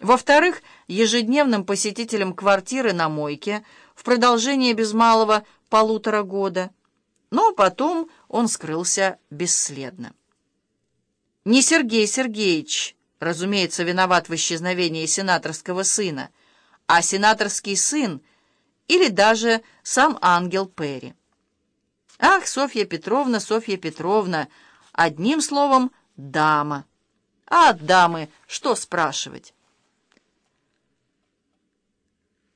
Во-вторых, ежедневным посетителем квартиры на мойке в продолжение без малого полутора года. Но потом он скрылся бесследно. Не Сергей Сергеевич, разумеется, виноват в исчезновении сенаторского сына, а сенаторский сын или даже сам ангел Перри. Ах, Софья Петровна, Софья Петровна, одним словом, дама. А от дамы что спрашивать?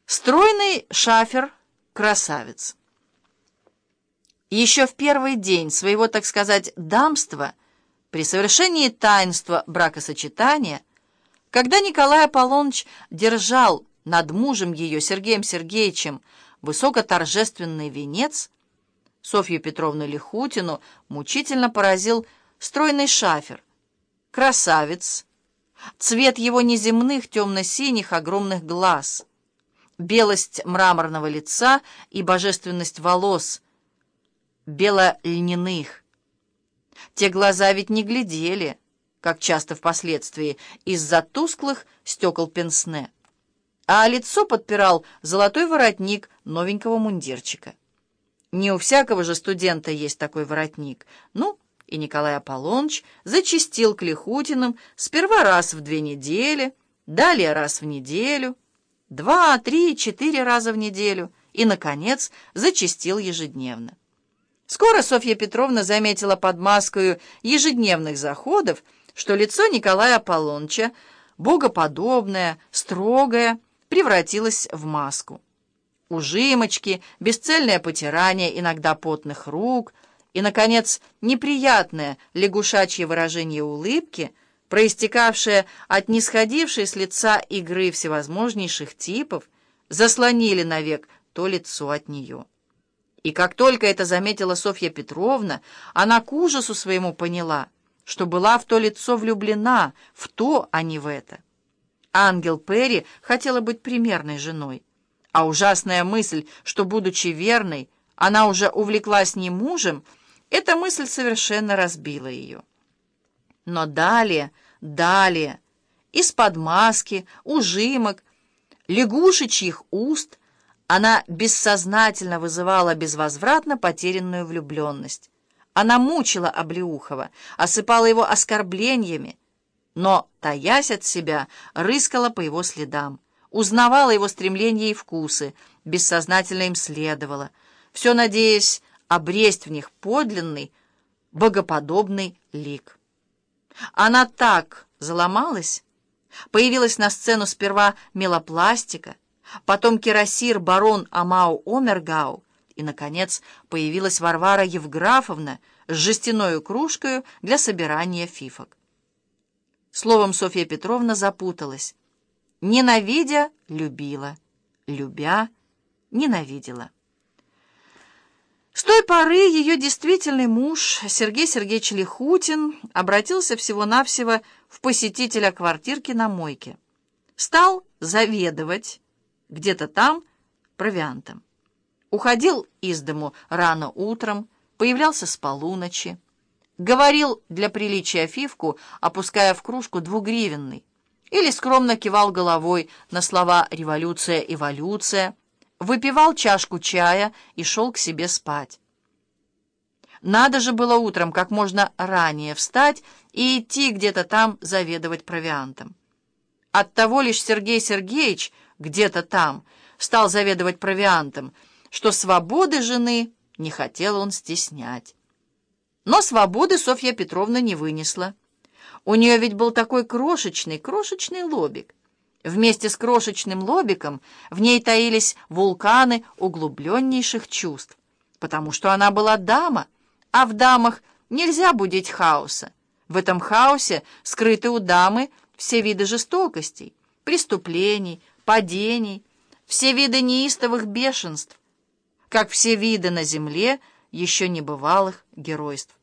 Стройный шафер — красавец. Еще в первый день своего, так сказать, дамства, при совершении таинства бракосочетания, когда Николай Аполлоныч держал над мужем ее, Сергеем Сергеевичем, высокоторжественный венец, Софью Петровну Лихутину мучительно поразил стройный шафер, красавец, цвет его неземных темно-синих огромных глаз — белость мраморного лица и божественность волос, бело-льняных. Те глаза ведь не глядели, как часто впоследствии, из-за тусклых стекол пенсне, а лицо подпирал золотой воротник новенького мундирчика. Не у всякого же студента есть такой воротник. Ну, и Николай Аполлоныч зачистил к Лихутиным сперва раз в две недели, далее раз в неделю — два, три, четыре раза в неделю и, наконец, зачастил ежедневно. Скоро Софья Петровна заметила под маской ежедневных заходов, что лицо Николая Аполлоныча, богоподобное, строгое, превратилось в маску. Ужимочки, бесцельное потирание иногда потных рук и, наконец, неприятное лягушачье выражение улыбки — проистекавшие от нисходившей с лица игры всевозможнейших типов, заслонили навек то лицо от нее. И как только это заметила Софья Петровна, она к ужасу своему поняла, что была в то лицо влюблена, в то, а не в это. Ангел Перри хотела быть примерной женой, а ужасная мысль, что, будучи верной, она уже увлеклась не мужем, эта мысль совершенно разбила ее. Но далее... Далее, из-под маски, ужимок, лягушечьих уст она бессознательно вызывала безвозвратно потерянную влюбленность. Она мучила Облеухова, осыпала его оскорблениями, но, таясь от себя, рыскала по его следам, узнавала его стремления и вкусы, бессознательно им следовала, все надеясь обресть в них подлинный, богоподобный лик. Она так заломалась. Появилась на сцену сперва мелопластика, потом кирасир барон Амау Омергау, и, наконец, появилась Варвара Евграфовна с жестяной кружкой для собирания фифок. Словом, Софья Петровна запуталась. Ненавидя — любила, любя — ненавидела. С той поры ее действительный муж, Сергей Сергеевич Лихутин, обратился всего-навсего в посетителя квартирки на мойке. Стал заведовать где-то там провиантом. Уходил из дому рано утром, появлялся с полуночи. Говорил для приличия фивку, опуская в кружку двугривенный. Или скромно кивал головой на слова «революция, эволюция», выпивал чашку чая и шел к себе спать. Надо же было утром как можно ранее встать и идти где-то там заведовать провиантом. Оттого лишь Сергей Сергеевич где-то там стал заведовать провиантом, что свободы жены не хотел он стеснять. Но свободы Софья Петровна не вынесла. У нее ведь был такой крошечный, крошечный лобик. Вместе с крошечным лобиком в ней таились вулканы углубленнейших чувств, потому что она была дама, а в дамах нельзя будить хаоса. В этом хаосе скрыты у дамы все виды жестокостей, преступлений, падений, все виды неистовых бешенств, как все виды на земле еще небывалых геройств.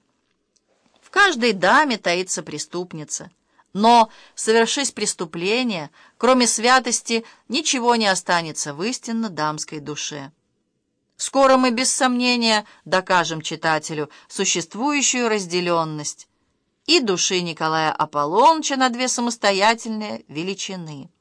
В каждой даме таится преступница — но, совершись преступление, кроме святости, ничего не останется в истинно дамской душе. Скоро мы, без сомнения, докажем читателю существующую разделенность и души Николая Аполлоныча на две самостоятельные величины —